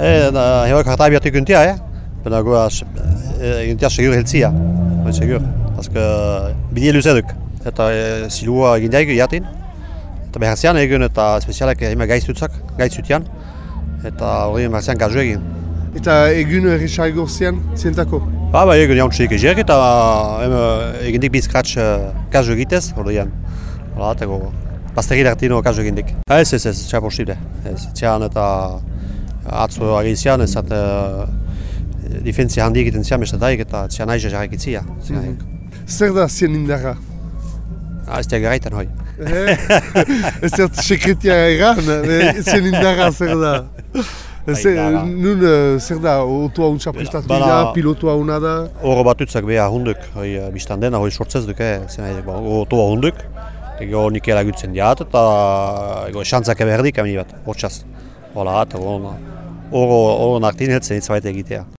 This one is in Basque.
E, da, heoak harta abiatik guntia, eh? Bena goa, guntia segur heltzia, hori segur. Paske bidie luzeduk. Eta e, zilua egin daik jatin. Eta beharzian egun eta spezialak ema gaiztutzak, gaitzutian. Eta hori beharzian gazu egin. Eta egun erresaik gorzian, zientako? Ba, ba, egun jaun txik egiak eta egin dik bizkratz gazu egitez, hori jan. Hala, eta go, pastegi dartino gazu egin dik. Ez, ez, ez, txea posible. Ez, txean eta atzo agizian, ez, eta difentzia handi egiten zian bestetaik eta txean aiza jarrak itzia. Zer da zien indarra? Ah, ez da garaitan hoi. Ez dut sekretia egan, zien indarra zer da? Zer, nun zer da, otoa untsa prestatu dira, pilotua una da? Oro batutzak beha hunduk, hoi biztan dena, hoi sortzez duk, eh, zen nahi, ba, hunduk. Ego nik eragutzen diat eta ego xantzak eberdik amini bat, hortxaz. Hola, eta oro nartin heltzen itzabait egitea.